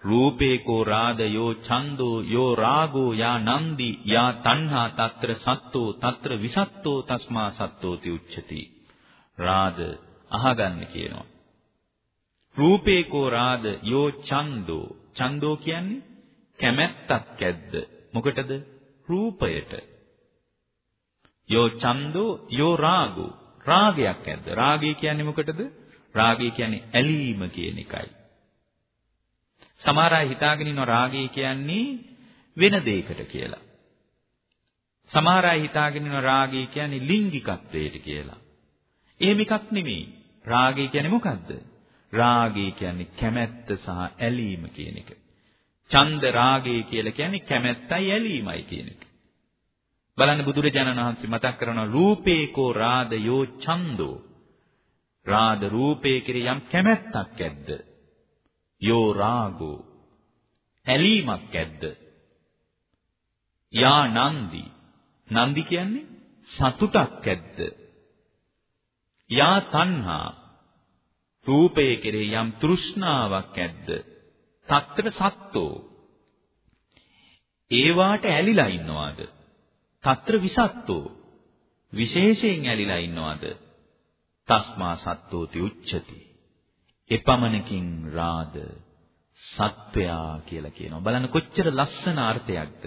රූපේකෝ රාදයෝ ඡන්தோ යෝ රාගෝ යා නන්දි යා තණ්හා తත්‍ර සත්තෝ తත්‍ර විසත්තෝ తස්මා සත්තෝති උච්චති. රාද අහගන්න කියනවා. රූපේකෝ රාද යෝ ඡන්தோ ඡන්தோ කියන්නේ කැමැත්තක් ඇද්ද? මොකටද? රූපයට යෝ ඡන්தோ යෝ රාගෝ රාගයක් ඇද්ද රාගය කියන්නේ මොකටද රාගය කියන්නේ ඇලීම කියන එකයි සමහර අය හිතාගෙන ඉන්නවා රාගය කියන්නේ වෙන දෙයකට කියලා. සමහර අය හිතාගෙන ඉන්නවා රාගය කියන්නේ ලිංගිකත්වයට කියලා. එහෙම එකක් නෙමෙයි. රාගය කියන්නේ මොකද්ද? රාගය කියන්නේ කැමැත්ත සහ ඇලීම කියන එක. ඡන්ද රාගය කියලා කියන්නේ කැමැත්තයි ඇලීමයි කියන එක. බලන්න බුදුරජාණන් වහන්සේ මතක් කරනවා රූපේකෝ රාදයෝ ඡන්தோ. රාද රූපේ කෙරේ යම් කැමැත්තක් ඇද්ද? යෝ රාගෝ ඇලීමක් ඇද්ද යා නන්දි නන්දි කියන්නේ සතුටක් ඇද්ද යා තණ්හා රූපයේ කෙරෙහි යම් තෘෂ්ණාවක් ඇද්ද తත්‍ර සත්තෝ ඒවාට ඇලිලා ඉන්නවාද తත්‍ර විසත්තෝ විශේෂයෙන් ඇලිලා ඉන්නවාද තස්මා සත්තෝති උච්චති එපමණකින් රාද සත්වයා කියලා කියනවා. බලන්න කොච්චර ලස්සන අර්ථයක්ද.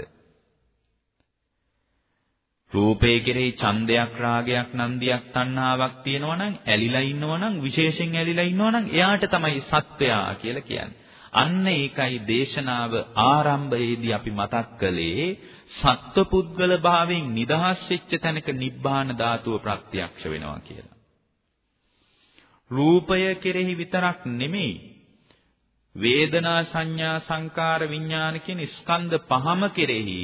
රූපේ කෙරෙහි ඡන්දයක් රාගයක් නන්දියක් තණ්හාවක් තියෙනවා නම් ඇලිලා ඉන්නවා නම් විශේෂයෙන් ඇලිලා ඉන්නවා නම් එයාට තමයි සත්වයා කියලා කියන්නේ. අන්න ඒකයි දේශනාව ආරම්භයේදී අපි මතක් කළේ සත්වපුද්ගල භාවයෙන් නිදහස් වෙච්ච තැනක නිබ්බාන ධාතුව ප්‍රත්‍යක්ෂ වෙනවා කියලා. රූපය කෙරෙහි විතරක් නෙමෙයි වේදනා සංඥා සංකාර විඥාන කියන ස්කන්ධ පහම කෙරෙහි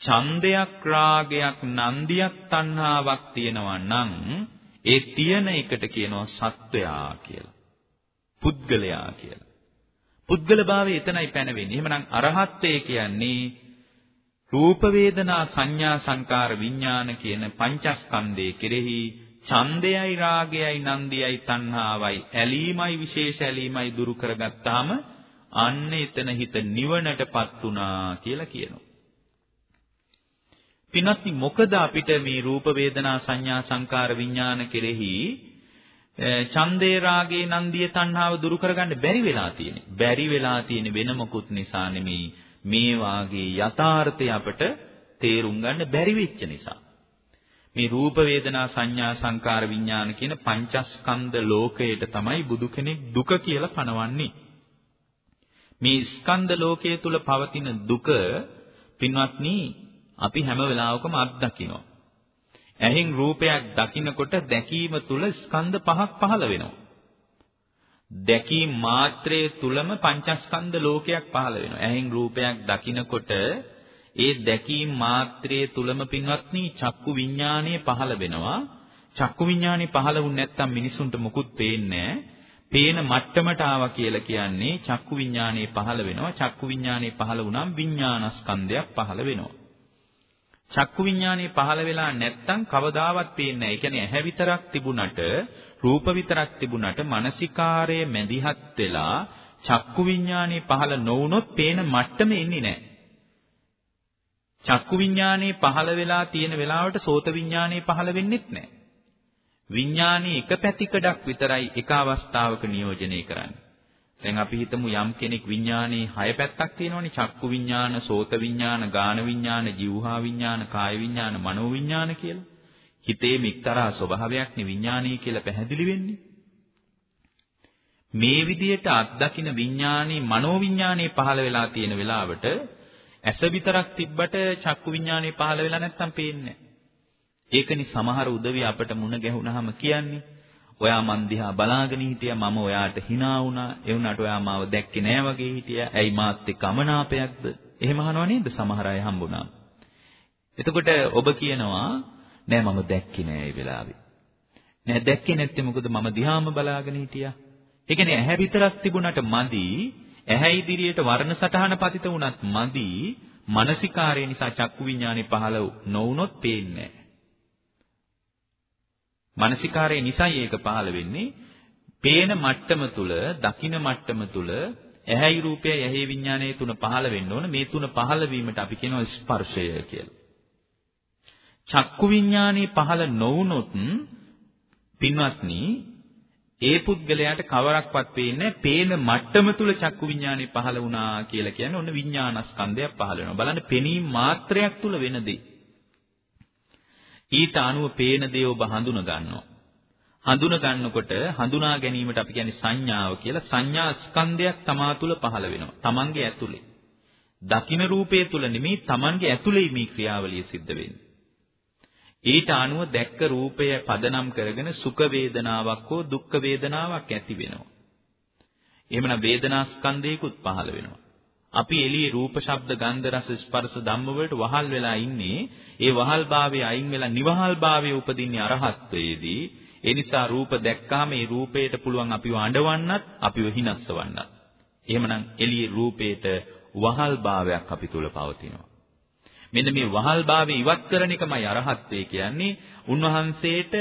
ඡන්දයක් රාගයක් නන්දියක් තණ්හාවක් තියෙනවා නම් ඒ තියෙන එකට කියනවා සත්වයා කියලා. පුද්ගලයා කියලා. පුද්ගල භාවය එතනයි පැනවෙන්නේ. එහෙමනම් අරහත්ත්වය කියන්නේ රූප වේදනා සංඥා සංකාර විඥාන කියන පංචස්කන්ධය කෙරෙහි ඡන්දයයි රාගයයි නන්දියයි තණ්හාවයි ඇලීමයි විශේෂ ඇලීමයි දුරු කරගත්තාම අන්න එතන හිත නිවනටපත් උනා කියලා කියනවා. පින්වත්නි මොකද අපිට මේ රූප වේදනා සංඥා සංකාර විඥාන කෙරෙහි ඡන්දේ රාගේ නන්දිය තණ්හාව දුරු කරගන්න බැරි වෙලා තියෙන්නේ. බැරි වෙලා තියෙන වෙන මොකුත් නිසා නෙමෙයි මේ වාගේ යථාර්ථය අපට තේරුම් ගන්න බැරි වෙච්ච නිසා. මේ රූප වේදනා සංඥා සංකාර විඥාන කියන පංචස්කන්ධ ලෝකයට තමයි බුදු කෙනෙක් දුක කියලා පනවන්නේ. මේ ස්කන්ධ ලෝකයේ තුල පවතින දුක පින්වත්නි අපි හැම වෙලාවකම අත්දකිනවා. ඇහෙන් රූපයක් දකිනකොට දැකීම තුල ස්කන්ධ පහක් පහළ වෙනවා. දැකීම මාත්‍රයේ තුලම පංචස්කන්ධ ලෝකයක් පහළ වෙනවා. ඇහෙන් රූපයක් දකිනකොට ඒ දැකීම් මාත්‍රයේ තුලම පින්වත්නි චක්කු විඥානය පහළ වෙනවා. චක්කු විඥානේ පහළ වුනේ නැත්නම් මිනිසුන්ට මුකුත් පේන්නේ පේන මට්ටමට ආවා කියලා කියන්නේ චක්කු විඥානේ පහළ වෙනවා. චක්කු විඥානේ පහළ වුණාම විඥානස්කන්ධයක් පහළ වෙනවා. චක්කු විඥානේ පහළ වෙලා නැත්තම් කවදාවත් පේන්නේ නැහැ. ඒ කියන්නේ ඇහැ විතරක් තිබුණට, රූප විතරක් තිබුණට, මානසිකාරයේ මැදිහත් වෙලා චක්කු විඥානේ පහළ නොවුනොත් පේන මට්ටම එන්නේ නැහැ. චක්කු විඥානේ පහළ වෙලා තියෙන වෙලාවට සෝත විඥානේ පහළ වෙන්නෙත් නැහැ. විඥානේ එක පැතිකඩක් විතරයි එක අවස්ථාවක නියෝජනය කරන්නේ. දැන් අපි හිතමු යම් කෙනෙක් විඥානේ හය පැත්තක් තියෙනවනේ චක්කු විඥාන, සෝත විඥාන, ගාන විඥාන, જીවහා විඥාන, කාය විඥාන, මනෝ විඥාන කියලා. හිතේ මික්තරා ස්වභාවයක්නේ විඥානීය කියලා පැහැදිලි වෙන්නේ. මේ විදිහට අත්දකින්න විඥානේ මනෝ විඥානේ පහළ වෙලා තියෙන වෙලාවට ඇස විතරක් තිබ්බට චක්කු විඥානේ පහළ වෙලා නැත්තම් පේන්නේ ඒකනි සමහර උදවිය අපට මුණ ගැහුනහම කියන්නේ ඔයා මන් දිහා බලාගෙන හිටියා මම ඔයාට hina වුණා. ඒ වුණාට ඔයා මාව දැක්කේ නෑ වගේ හිටියා. ඇයි මාත් එක්ක අමනාපයක්ද? එහෙම අහනවා නේද? සමහර අය හම්බුණා. එතකොට ඔබ කියනවා නෑ මම දැක්කේ නෑ ඒ වෙලාවේ. නෑ දැක්කේ නැත්තේ මොකද? මම දිහාම බලාගෙන හිටියා. ඒ කියන්නේ ඇහැ විතරක් තිබුණාට මදි ඇහැ ඉදිරියට වර්ණ සටහන පතිත වුණත් මදි මානසිකාරය නිසා චක්කු විඥානේ පහළ නොවුනොත් පේන්නේ නැහැ. මානසිකාරය නිසායි ඒක පහළ වෙන්නේ. පේන මට්ටම තුල, දකින මට්ටම තුල ඇහැයි රූපයයි ඇහි විඥානයේ තුන පහළ වෙන්න ඕන. මේ තුන පහළ වීමට අපි කියනවා ස්පර්ශය කියලා. චක්කු විඥානේ පහළ නොවුනොත් පින්වත්නි ඒ පුද්ගලයාට කවරක්වත් පේන්නේ පේන මට්ටම තුල චක්කු විඥානේ පහළ වුණා කියලා කියන්නේ ඔන්න විඥානස්කන්ධයක් පහළ වෙනවා. බලන්න පෙනීම මාත්‍රයක් තුල වෙන දේ. ඊට අනුව පේන දේ ඔබ හඳුන ගන්නවා. හඳුන ගන්නකොට හඳුනා ගැනීමට අපි කියන්නේ සංඥාව කියලා සංඥා ස්කන්ධයක් තමා තුල පහළ වෙනවා. තමන්ගේ ඇතුලේ. දකින්න රූපයේ තුල නෙමෙයි තමන්ගේ ඇතුලේ මේ ක්‍රියාවලිය සිද්ධ වෙන්නේ. ඊට අනුව දැක්ක රූපය පදනම් කරගෙන සුඛ වේදනාවක් හෝ දුක්ඛ වේදනාවක් ඇති වෙනවා. එහෙමනම් වේදනා ස්කන්ධයකුත් පහළ වෙනවා. අපි එළියේ රූප, ශබ්ද, ගන්ධ, රස, ස්පර්ශ ධම්ම වලට වහල් වෙලා ඉන්නේ. ඒ වහල් භාවයේ අයින් වෙලා නිවහල් භාවයේ උපදින්නේ අරහත්ත්වයේදී. ඒ නිසා රූප දැක්කාම ඒ රූපයට පුළුවන් අපිව අඬවන්නත්, අපිව හිනස්සවන්නත්. එහෙමනම් එළියේ රූපේට වහල් භාවයක් අපි තුල පවතිනවා. මෙන්න මේ වහල්භාවය ඉවත් කරන එකමයි අරහත්ත්වය කියන්නේ. උන්වහන්සේට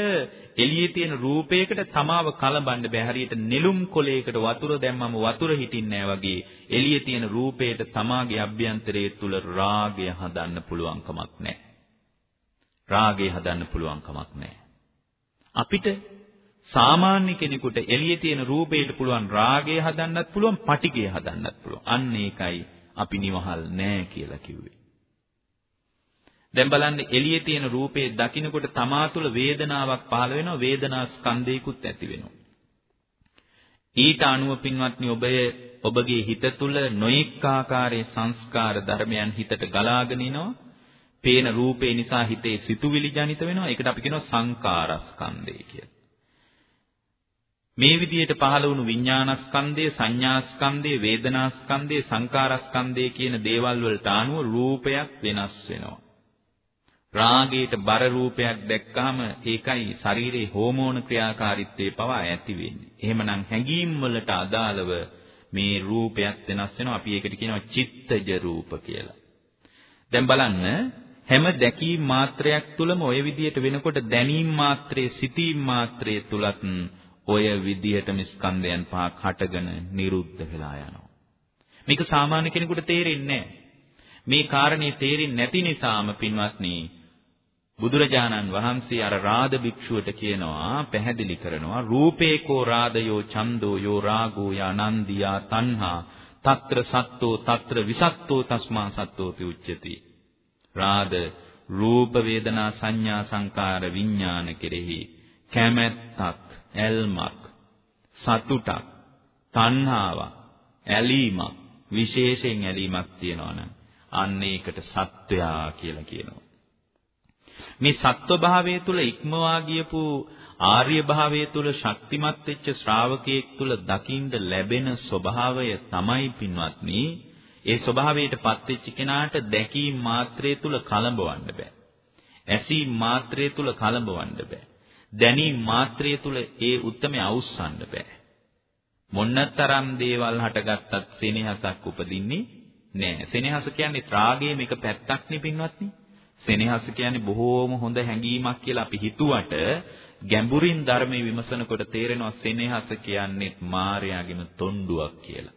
එළියේ තියෙන රූපයකට තමාව කලබන්න බෑ. හරියට නෙළුම් කොලයකට වතුර දැම්මම වතුර හිටින්නේ වගේ එළියේ තියෙන රූපයට තමාගේ අභ්‍යන්තරයේ තුල රාගය හදන්න පුළුවන් කමක් නැහැ. රාගය හදන්න පුළුවන් කමක් නැහැ. අපිට සාමාන්‍ය කෙනෙකුට එළියේ තියෙන රූපයට පුළුවන් රාගය හදන්නත් පුළුවන්, පටිගය හදන්නත් පුළුවන්. අන්න ඒකයි අපි නිවහල් නැහැ කියලා කිව්වේ. දැන් බලන්න එළියේ තියෙන රූපේ දකින්නකොට තමා තුළ වේදනාවක් පහළ වෙනවා වේදනා ස්කන්ධයකුත් ඇති වෙනවා. ඊට අනුව පින්වත්නි ඔබේ ඔබගේ හිත තුළ නොඑක් ආකාරයේ සංස්කාර ධර්මයන් හිතට ගලාගෙන එනවා. පේන රූපේ නිසා හිතේ සිතුවිලි ජනිත වෙනවා. ඒකට අපි කියනවා සංකාරස්කන්ධය කියලා. මේ විදිහට පහළ වුණු විඥානස්කන්ධය, සංඥාස්කන්ධය, වේදනාස්කන්ධය, සංකාරස්කන්ධය කියන දේවල් වලට අනුව රූපයක් වෙනස් වෙනවා. රාගයට බර රූපයක් දැක්කහම ඒකයි ශරීරයේ හෝමෝන ක්‍රියාකාරීත්වයේ පවා ඇති වෙන්නේ. එහෙමනම් හැඟීම් වලට අදාළව මේ රූපයක් වෙනස් වෙනවා. අපි ඒකට කියනවා චිත්තජ රූප කියලා. දැන් බලන්න හැම දැකීම් මාත්‍රයක් තුලම ওই විදිහට වෙනකොට දැනීම් මාත්‍රයේ සිතීම් මාත්‍රයේ තුලත් ඔය විදිහටම ස්කන්ධයන් පහක් හටගෙන නිරුද්ධ වෙලා යනවා. මේක සාමාන්‍ය කෙනෙකුට තේරෙන්නේ නැහැ. මේ කාරණේ තේරෙන්නේ නැති නිසාම පින්වත්නි බුදුරජාණන් වහන්සේ අර රාද භික්ෂුවට කියනවා පැහැදිලි කරනවා රූපේකෝ රාදයෝ ඡන්தோ යෝ රාගෝ යනන්දියා තණ්හා తත්‍ර සත්තෝ తත්‍ර විසත්තෝ తස්මා සත්තෝති උච්චති. රාද රූප වේදනා සංඥා සංකාර විඥාන කෙරෙහි කැමැත්තක් ඇල්මක් සතුටක් තණ්හාවක් ඇලීමක් විශේෂයෙන් ඇලීමක් තියෙනවනම් අන්න ඒකට සත්වයා කියලා කියනවා. මේ සත්ව භාවයේ තුල ඉක්මවා ගියපු ආර්ය භාවයේ තුල ශක්තිමත් වෙච්ච ශ්‍රාවකයෙක් තුල දකින්න ලැබෙන ස්වභාවය තමයි පින්වත්නි ඒ ස්වභාවයටපත් වෙච්ච කෙනාට දැකීම් මාත්‍රයේ තුල කලඹවන්න බෑ. ඇසීම් මාත්‍රයේ තුල කලඹවන්න බෑ. දැනීම් මාත්‍රයේ තුල ඒ උත්තරමය අවුස්සන්න බෑ. මොන්නතරම් දේවල් හටගත්තත් සෙනෙහසක් උපදින්නේ නෑ. සෙනෙහස කියන්නේ රාගයේ මේක පැත්තක් නේ පින්වත්නි. සෙනෙහස කියන්නේ බොහෝම හොඳ හැඟීමක් කියලා අපි හිතුවට ගැඹුරින් ධර්මයේ විමසනකොට තේරෙනවා සෙනෙහස කියන්නේ මායාවගේම තොණ්ඩුවක් කියලා.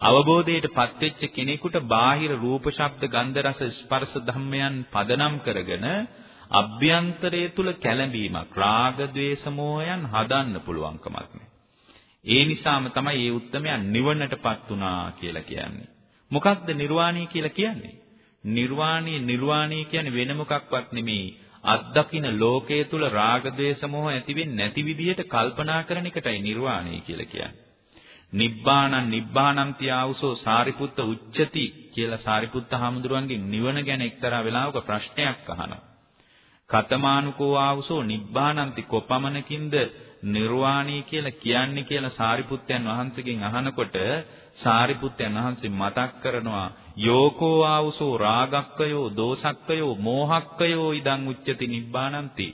අවබෝධයට පත්වෙච්ච කෙනෙකුට බාහිර රූප ශබ්ද ගන්ධ රස ස්පර්ශ ධම්මයන් පදනම් කරගෙන අභ්‍යන්තරයේ තුල කැළඹීමක් රාග ద్వේෂ මෝහයන් හදන්න පුළුවන්කමක් නැහැ. ඒ නිසාම තමයි මේ උත්තරමයන් නිවනටපත් උනා කියලා කියන්නේ. මොකක්ද නිර්වාණය කියලා කියන්නේ? නිර්වාණය නිර්වාණය කියන්නේ වෙන මොකක්වත් නෙමෙයි. අත්දකින්න ලෝකයේ තුල රාග ద్వේෂ මෝහ ඇති වෙන්නේ නැති විදිහට කල්පනා කරන එකටයි නිර්වාණය කියලා කියන්නේ. නිබ්බාණං නිබ්බාණන්ති ආවුසෝ සාරිපුත්ත උච්චති කියලා සාරිපුත්ත හාමුදුරුවන්ගෙන් නිවන ගැන එක්තරා වෙලාවක ප්‍රශ්නයක් අහනවා. කතමානුකෝ ආවුසෝ නිබ්බාණන්ති කොපමණකින්ද නිර්වාණී කියලා කියන්නේ කියලා සාරිපුත්තයන් වහන්සේගෙන් අහනකොට සාරිපුත්තයන් වහන්සේ මතක් කරනවා යෝකෝ ආවුසෝ රාගක්කයෝ දෝසක්කයෝ මෝහක්කයෝ ඉදං උච්චති නිබ්බාණන්ති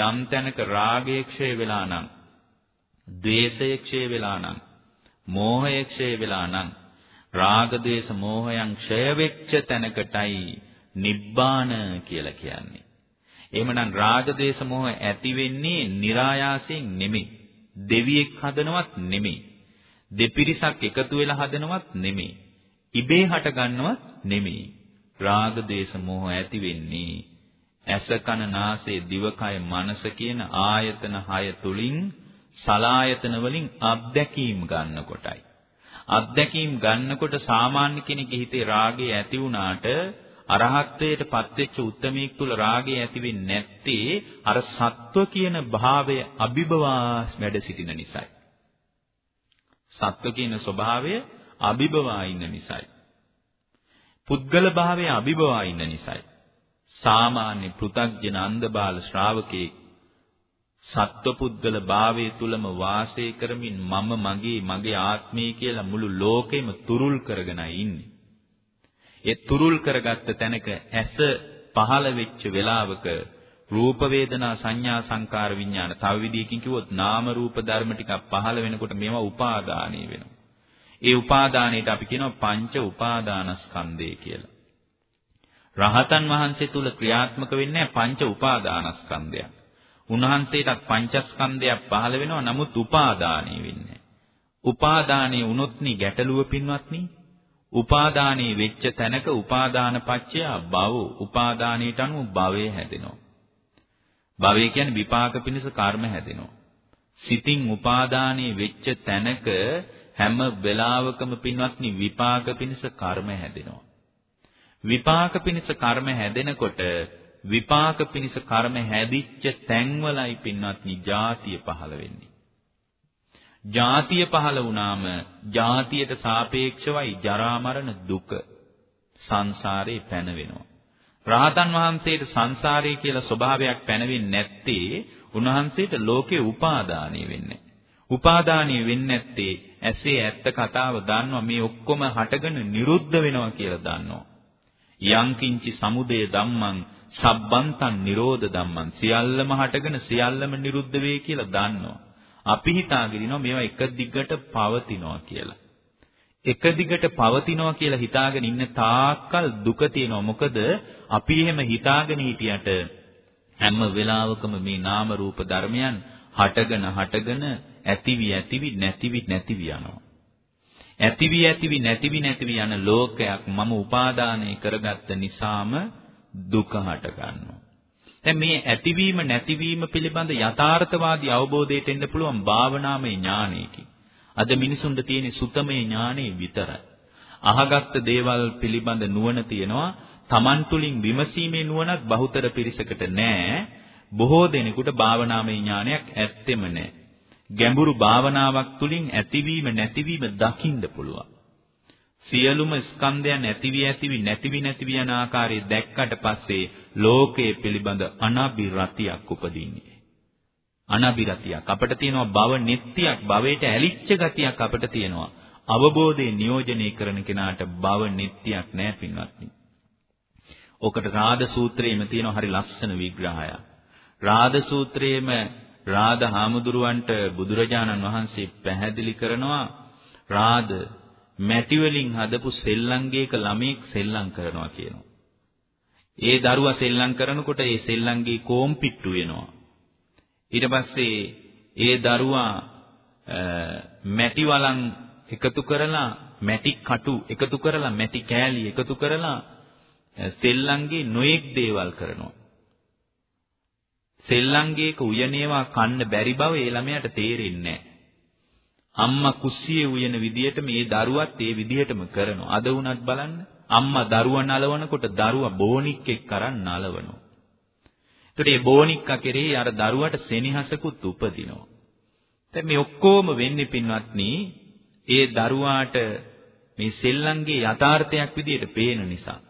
යම් තැනක රාගය ක්ෂය වෙලා නම් ද්වේෂය ක්ෂය වෙලා නම් මෝහය ක්ෂය වෙලා නම් රාග දේශ මෝහයන් ක්ෂය වෙච්ච තැනකටයි නිබ්බාන කියලා කියන්නේ. එහෙමනම් රාග දේශ මෝහ ඇති වෙන්නේ નિરાයාසයෙන් නෙමෙයි. දෙවියෙක් හදනවත් නෙමෙයි. දෙපිරිසක් එකතු වෙලා හදනවත් නෙමෙයි. ඉබේ හට ගන්නවත් නෙමෙයි. රාග දේශ මෝහ ඇති වෙන්නේ ඇස කන නාසය දිවකය මනස කියන ආයතන 6 තුලින් සලායතන වලින් අත්දැකීම් ගන්නකොටයි. අත්දැකීම් ගන්නකොට සාමාන්‍ය කෙනෙකුගේ හිතේ රාගය ඇති වුණාට අරහත්ත්වයට පත්වෙච්ච උත්මීක් තුල රාගය ඇති වෙන්නේ නැත්තේ අර සත්ව කියන භාවය අභිබවා වැඩ සිටින නිසායි. සත්ව කියන ස්වභාවය අභිබවා ඉන්න නිසායි. පුද්ගල භාවය අභිබවා ඉන්න නිසායි. සාමාන්‍ය පෘථග්ජන අන්ධබාල ශ්‍රාවකෙක් සත්වපුද්ගල භාවයේ තුලම වාසය කරමින් මම මගේ මගේ ආත්මය කියලා මුළු ලෝකෙම තුරුල් කරගෙනයි ඉන්නේ. ඒ තුරුල් කරගත්ත තැනක ඇස පහළ වෙච්ච වෙලාවක රූප වේදනා සංඥා සංකාර විඥාන තව විදිහකින් කිව්වොත් නාම රූප ධර්ම ටිකක් පහළ වෙනකොට මේවා උපාදානීය වෙනවා. ඒ උපාදානයට අපි කියනවා පංච උපාදානස්කන්ධය කියලා. රහතන් වහන්සේ තුල ක්‍රියාත්මක වෙන්නේ පංච උපාදානස්කන්ධයක්. උන්වහන්සේටත් පංචස්කන්ධයක් පහළ වෙනවා නමුත් උපාදානෙ වෙන්නේ උපාදානෙ වුණොත්නි ගැටලුව පින්වත්නි උපාදානෙ වෙච්ච තැනක උපාදාන පත්‍ය භව උපාදානයට අනුව භවය හැදෙනවා භවය කියන්නේ විපාක පිණිස කර්ම හැදෙනවා සිතින් උපාදානෙ වෙච්ච තැනක හැම වෙලාවකම පින්වත්නි විපාක පිණිස කර්ම හැදෙනවා විපාක පිණිස කර්ම හැදෙනකොට විපාක පිණිස කර්ම හැදිච්ච තැන්වලයි පින්වත්නි ජාතිය පහළ වෙන්නේ. ජාතිය පහළ වුණාම ජාතියට සාපේක්ෂවයි ජරා මරණ දුක සංසාරේ පැනවෙනවා. රහතන් වහන්සේට සංසාරේ කියලා ස්වභාවයක් පැනවෙන්නේ නැත්තේ උන්වහන්සේට ලෝකේ උපාදානිය වෙන්නේ. උපාදානිය වෙන්නේ නැත්තේ ඇසේ ඇත්ත කතාව දන්නවා මේ ඔක්කොම හටගෙන නිරුද්ධ වෙනවා කියලා දන්නවා. යංකින්චි සමුදය ධම්මං සබ්බන්තං නිරෝධ ධම්මං සියල්ලම හටගෙන සියල්ලම නිරුද්ධ වේ කියලා දන්නවා. අපි හිතාගෙන ඉනවා මේවා එක දිගට පවතිනවා කියලා. එක දිගට පවතිනවා කියලා හිතාගෙන ඉන්න තාක්කල් දුක තියෙනවා. මොකද අපි එහෙම හිතාගෙන හිටියට හැම වෙලාවකම මේ නාම රූප ධර්මයන් හටගෙන හටගෙන ඇතිවි ඇතිවි නැතිවි නැතිවි යනවා. ඇතිවි ඇතිවි නැතිවි නැතිවි යන ලෝකයක් මම උපාදානය කරගත්ත නිසාම දුක හට ගන්නවා. දැන් මේ ඇතිවීම නැතිවීම පිළිබඳ යථාර්ථවාදී අවබෝධයට එන්න පුළුවන් භාවනාමය ඥානයකින්. අද මිනිසුන්ට තියෙන සුතමේ ඥානෙ විතරයි. අහගත්ත දේවල් පිළිබඳ නුවණ තියෙනවා. Taman තුලින් විමසීමේ නුවණක් බහුතර පිරිසකට නැහැ. බොහෝ දෙනෙකුට භාවනාමය ඥානයක් ඇත්තෙම නැහැ. ගැඹුරු භාවනාවක් තුලින් ඇතිවීම නැතිවීම දකින්න පුළුවන්. සියලුම ස්කන්ධයන් ඇතිවි ඇතිවි නැතිවි නැතිවි යන ආකාරය දැක්කට පස්සේ ලෝකයේ පිළිබඳ අනබිරතියක් උපදින්නේ. අනබිරතියක් අපිට තියෙනවා භව නිට්ටියක් භවයට ඇලිච්ච ගතියක් අපිට තියෙනවා. අවබෝධය නියෝජනය කරන කෙනාට භව නිට්ටියක් නෑ පින්වත්නි. ඔකට රාද සූත්‍රයේම තියෙන හරි ලස්සන විග්‍රහයක්. රාද සූත්‍රයේම රාද හාමුදුරුවන්ට බුදුරජාණන් වහන්සේ පැහැදිලි කරනවා රාද මැටි වලින් හදපු සෙල්ලංගේක ළමෙක් සෙල්ලම් කරනවා කියනවා. ඒ දරුවා සෙල්ලම් කරනකොට ඒ සෙල්ලම්ගේ කෝම්පිට්ටු වෙනවා. ඊට පස්සේ ඒ දරුවා මැටි වලන් එකතු කරලා මැටි කටු එකතු කරලා මැටි කෑලි එකතු කරලා සෙල්ලම්ගේ නොයෙක් දේවල් කරනවා. සෙල්ලංගේක උයනේවා කන්න බැරි බව ඒ ළමයාට තේරෙන්නේ අම්මා කුස්සියේ උයන විදියට මේ දරුවත් ඒ විදියටම කරනවා. අද වුණත් බලන්න අම්මා දරුවා නලවනකොට දරුවා බෝනික් එක්ක අරන් නලවනවා. ඒතකොට මේ බෝනික්කා කෙරෙහි අර දරුවට සෙනෙහසකුත් උපදිනවා. දැන් මේ ඔක්කොම වෙන්නේ පින්වත්නි ඒ දරුවාට මේ සෙල්ලංගේ යථාර්ථයක් විදියට පේන නිසා.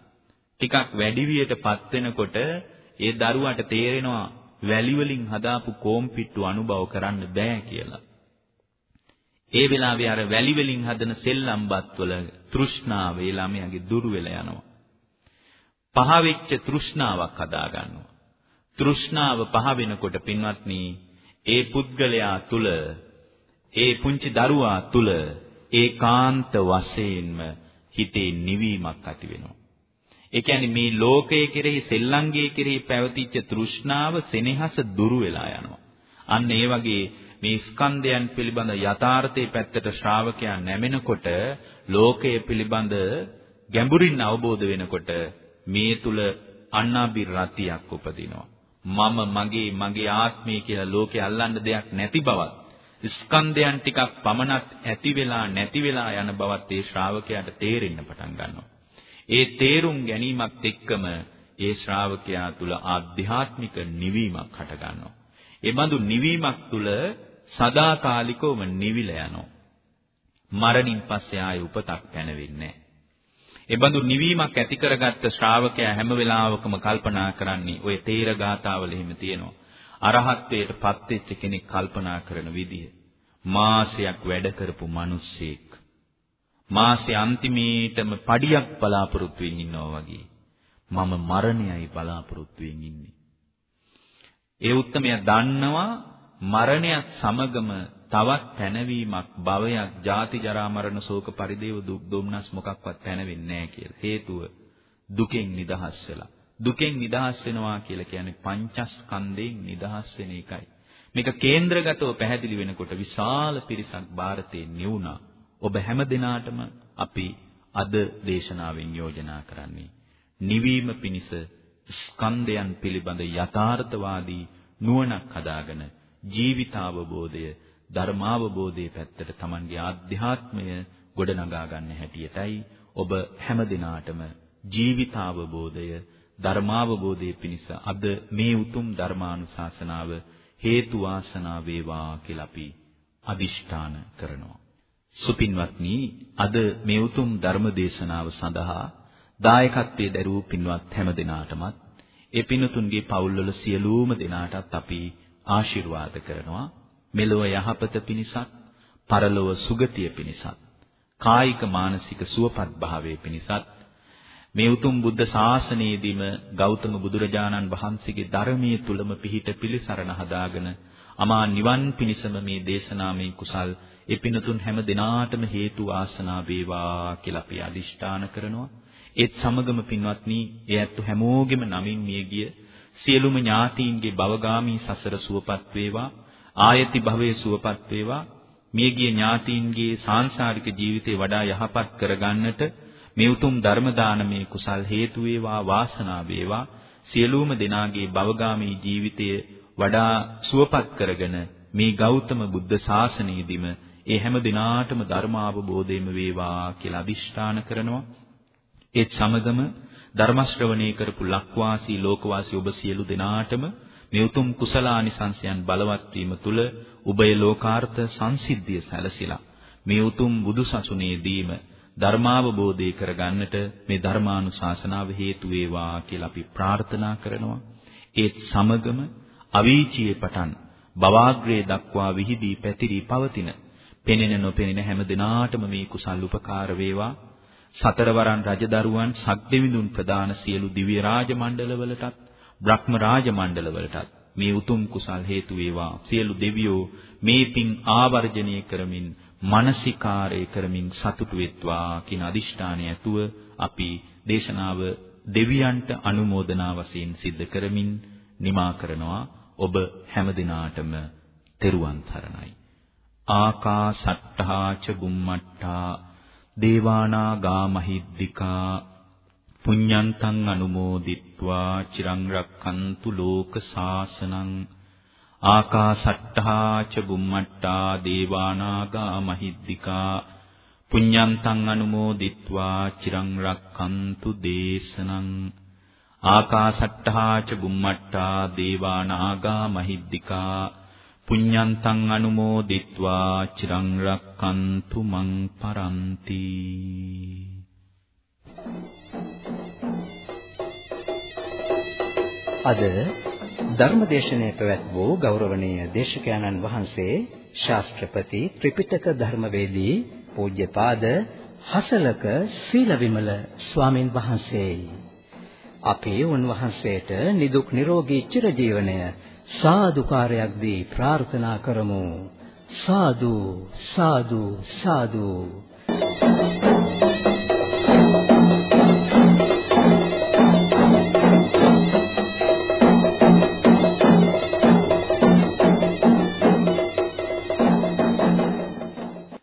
ටිකක් වැඩි වියටපත් වෙනකොට ඒ දරුවාට තේරෙනවා වැලි වලින් හදාපු කෝම්පිට්ටු අනුභව කරන්න බෑ කියලා. ඒ වෙලාවේ අර වැලි වලින් හදන සෙල්ලම්පත් වල තෘෂ්ණාව ඒ ළමයාගේ දුර වෙලා යනවා. පහ වෙච්ච තෘෂ්ණාවක් හදා ගන්නවා. තෘෂ්ණාව පහ වෙනකොට පින්වත්නි ඒ පුද්ගලයා තුල ඒ පුංචි දරුවා තුල ඒකාන්ත වශයෙන්ම හිතේ නිවීමක් ඇති වෙනවා. ඒ කියන්නේ මේ ලෝකයේ කෙරෙහි සෙල්ලංගේ කෙරෙහි පැවතිච්ච තෘෂ්ණාව සෙනෙහස දුරු වෙලා යනවා. අන්න ඒ වගේ මේ ස්කන්ධයන් පිළිබඳ යථාර්ථයේ පැත්තට ශ්‍රාවකයා නැමෙනකොට ලෝකය පිළිබඳ ගැඹුරින් අවබෝධ වෙනකොට මේ තුල අන්නාබි රතියක් උපදිනවා. මම මගේ මගේ ආත්මය කියලා ලෝකේ අල්ලන්න දෙයක් නැති බවත් ස්කන්ධයන් ටිකක් පමණක් ඇති වෙලා නැති වෙලා යන බවත් ඒ ශ්‍රාවකයාට තේරෙන්න පටන් ගන්නවා. ඒ තේරුම් ගැනීමත් එක්කම ඒ ශ්‍රාවකයා තුල ආධ්‍යාත්මික නිවීමක් හට ගන්නවා. ඒ බඳු නිවීමක් තුල සදාකාලිකවම නිවිල යනවා. මරණින් පස්සේ ආය උපතක් පැනවෙන්නේ නැහැ. ඒ බඳු නිවීමක් ඇති කරගත්ත ශ්‍රාවකයා හැම වෙලාවකම කල්පනා කරන්නේ ওই තේර ගාතාවල එහෙම තියෙනවා. අරහත්ත්වයට පත් වෙච්ච කෙනෙක් කල්පනා කරන විදිය. මාසයක් වැඩ කරපු මිනිස්සෙක් මාසේ අන්තිමේටම පඩියක් බලාපොරොත්තු වෙමින් ඉන්නවා වගේ මම මරණයයි බලාපොරොත්තු වෙමින් ඉන්නේ. ඒ උත්තමයා දන්නවා මරණයත් සමගම තවත් පැනවීමක් භවයක් ජාති ජරා මරණ ශෝක පරිදේව දුක් දුම්නස් මොකක්වත් පැනවෙන්නේ නැහැ කියලා. හේතුව දුකෙන් නිදහස් වෙලා. දුකෙන් නිදහස් වෙනවා කියලා කියන්නේ පංචස්කන්ධයෙන් නිදහස් වෙන එකයි. මේක කේන්ද්‍රගතව පැහැදිලි වෙනකොට විශාල පිරිසක් ಭಾರತේ නිවුණා. ඔබ හැම දිනාටම අපි අද දේශනාවෙන් යෝජනා කරන්නේ නිවීම පිණිස ස්කන්ධයන් පිළිබඳ යථාර්ථවාදී නුවණක් හදාගෙන ජීවිතාවබෝධය ධර්මාවබෝධයේ පැත්තට Tamanගේ ආධ්‍යාත්මය ගොඩනගා ගන්න හැටියටයි ඔබ හැම දිනාටම ජීවිතාවබෝධය ධර්මාවබෝධයේ පිණිස අද මේ උතුම් ධර්මානුශාසනාව හේතු වාසනා වේවා කියලා අපි අදිෂ්ඨාන කරනවා. සුපින්වත්නි අද මේ උතුම් ධර්ම දේශනාව සඳහා දායකත්වයේ දරූ පින්වත් හැම දෙනාටමත් ඒ පින්තුන්ගේ පවුල්වල සියලුම දෙනාටත් අපි ආශිර්වාද කරනවා. මෙලොව යහපත පිණිසත් පරලොව සුගතිය පිණිසත් කායික මානසික සුවපත් භාවයේ පිණිසත් මේ උතුම් බුද්ධ ශාසනයේදීම ගෞතම බුදුරජාණන් වහන්සේගේ ධර්මයේ තුලම පිහිට පිළිසරණ හදාගෙන අමා නිවන් පිණිසම මේ දේශනාමය කුසල් ඒ පින්තුන් හැම දිනාටම හේතු ආසනා වේවා කියලා අපි අදිෂ්ඨාන කරනවා. ඒත් සමගම පින්වත්නි, ඒ ඇත්ත හැමෝගෙම නමින් මියගිය සියලුම ඥාතීන්ගේ භවගාමී සසර සුවපත් වේවා. ආයති භවයේ සුවපත් වේවා. මියගිය ඥාතීන්ගේ සාංශාරික ජීවිතේ වඩා යහපත් කරගන්නට මේ උතුම් ධර්ම දානමේ කුසල් හේතු වේවා වාසනාව වේවා සියලුම දෙනාගේ භවගාමී ජීවිතය වඩා සුවපත් කරගෙන මේ ගෞතම බුද්ධ ශාසනයේදීම ඒ හැම දිනාටම ධර්ම අවබෝධයම වේවා කියලා අදිෂ්ඨාන කරනවා. ඒත් සමගම ධර්ම ශ්‍රවණය කරපු ලක්වාසී ලෝකවාසී ඔබ සියලු දෙනාටම මේ උතුම් කුසලානිසංසයන් බලවත් වීම තුල උභය ලෝකාර්ථ සංසිද්ධිය සැලසිලා මේ උතුම් බුදුසසුනේදීම ධර්මාවබෝධය කරගන්නට මේ ධර්මානුශාසනාව හේතු වේවා කියලා අපි ප්‍රාර්ථනා කරනවා. ඒත් සමගම අවීචියේ පටන් බවාග්‍රේ දක්වා විහිදී පැතිරී පවතින පෙනෙන නොපෙනෙන හැම දිනාටම මේ කුසල් උපකාර වේවා. සතරවරන් රජදරුවන් සක්දෙවිඳුන් ප්‍රදාන සියලු දිව්‍ය රාජ මණ්ඩලවලටත් බ්‍රහ්ම රාජ මණ්ඩලවලටත් මේ උතුම් කුසල් හේතු වේවා. සියලු දෙවියෝ මේ පින් ආවර්ජනය කරමින් මානසිකාරය කරමින් සතුටු වෙත්වා කියන අදිෂ්ඨානය ඇතුව අපි දේශනාව දෙවියන්ට අනුමෝදනා වශයෙන් සිද්ධ කරමින් නිමා කරනවා ඔබ හැමදිනාටම තෙරුවන් සරණයි. ආකාසට්ඨා ච බුම්මට්ඨා දේවානාගා මහිද්దికා පුඤ්ඤන්තං අනුමෝදිත්වා චිරං රක්ඛන්තු ලෝක සාසනං ආකාසට්ඨා ච බුම්මට්ටා දේවානාගා මහිද්దికා පුඤ්ඤන්තං අනුමෝදිත්වා චිරං රක්ඛන්තු දේශනං ආකාසට්ඨා ච බුම්මට්ටා දේවානාගා මහිද්దికා පුඤ්ඤන්තං අනුමෝදිත්වා චිරං රක්ඛන්තු මං පරන්ති Thank you. අද ධර්මදේශනය පැවැත් වූ ගෞරවනීය දේශකයන්න් වහන්සේ ශාස්ත්‍රපති ත්‍රිපිටක ධර්මවේදී පූජ්‍යපාද හසලක සීලවිමල ස්වාමින් වහන්සේයි අපේ උන්වහන්සේට නිදුක් නිරෝගී චිරජීවනය සාදුකාරයක් දී ප්‍රාර්ථනා කරමු. සාදු සාදු සාදු.